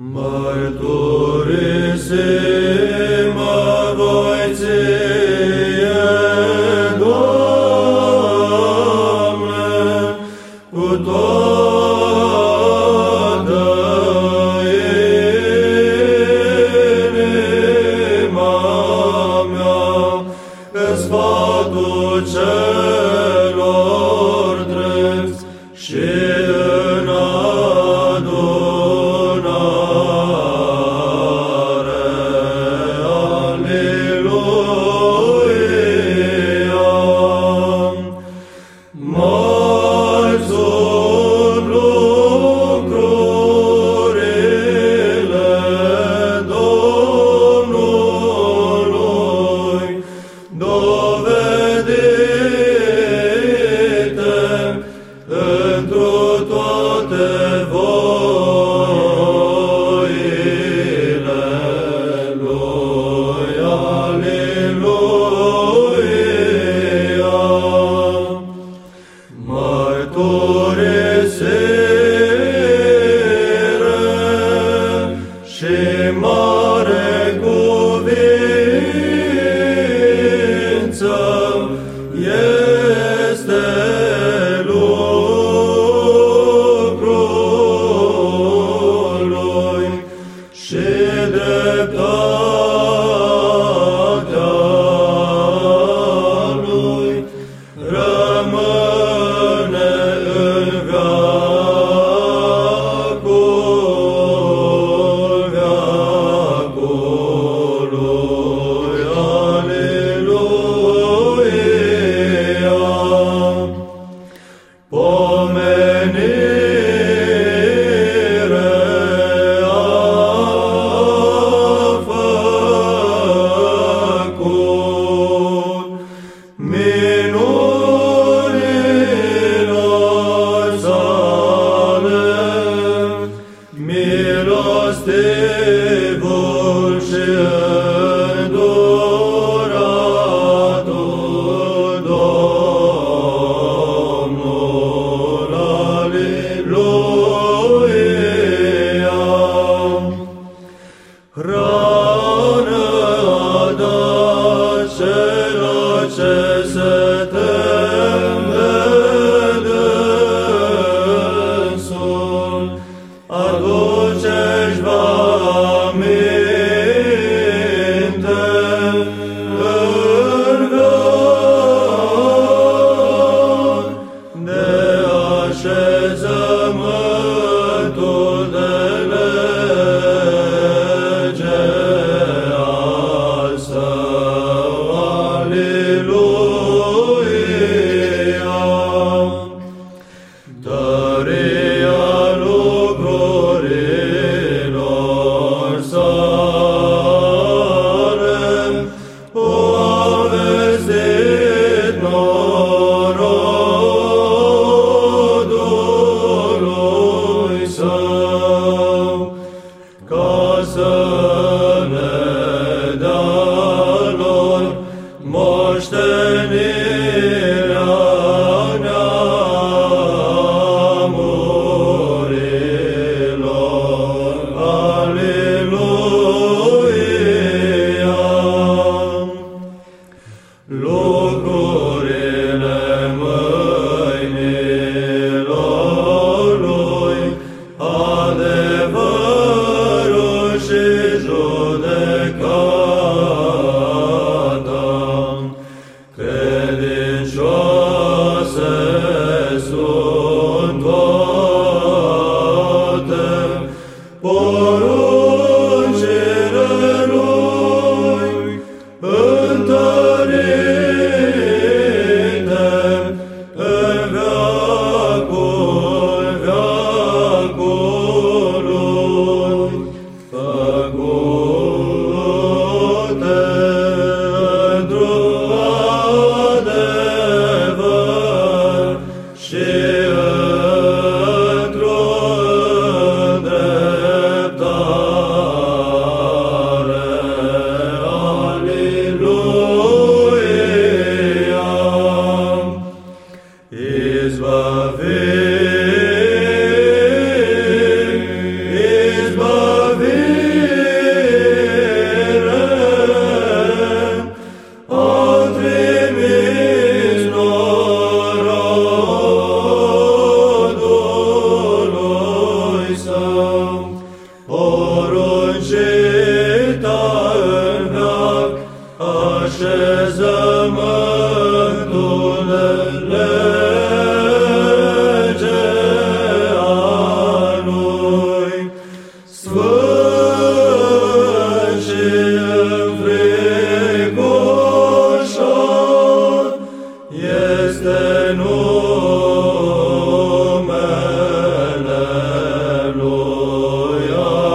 Mărturisesc Dios te volverá. was a hoş dönüş. Lord. Este numele lui.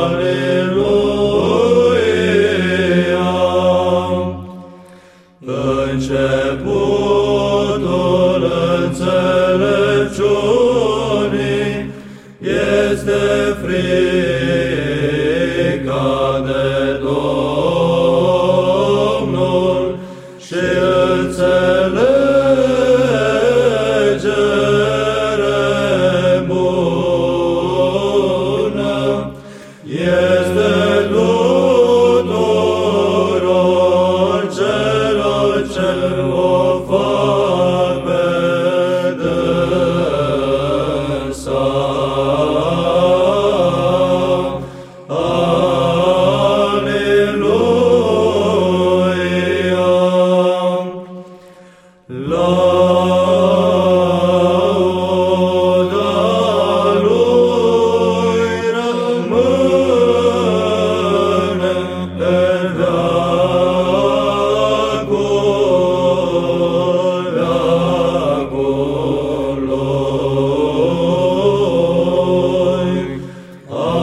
Aleluia! Începutul înțelepciunii este frica Oh.